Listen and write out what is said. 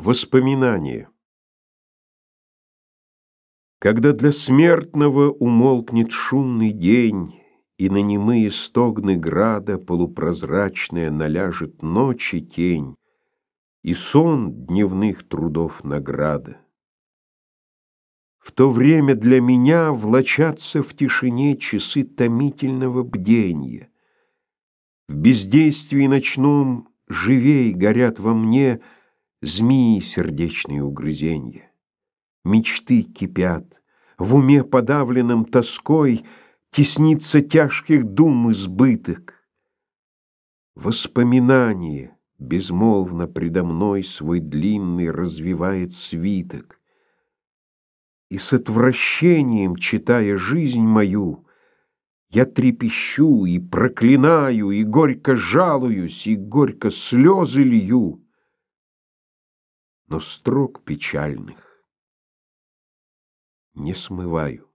Воспоминания Когда для смертного умолкнет шумный день, И на немые стогны града Полупрозрачная наляжет ночи тень, И сон дневных трудов награда. В то время для меня влачатся в тишине Часы томительного бдения. В бездействии ночном живей горят во мне — Змеи сердечные угрызенья. Мечты кипят, в уме подавленном тоской Теснится тяжких дум избыток. Воспоминание безмолвно предо мной Свой длинный развивает свиток. И с отвращением, читая жизнь мою, Я трепещу и проклинаю, и горько жалуюсь, и горько слезы лью но строк печальных не смываю.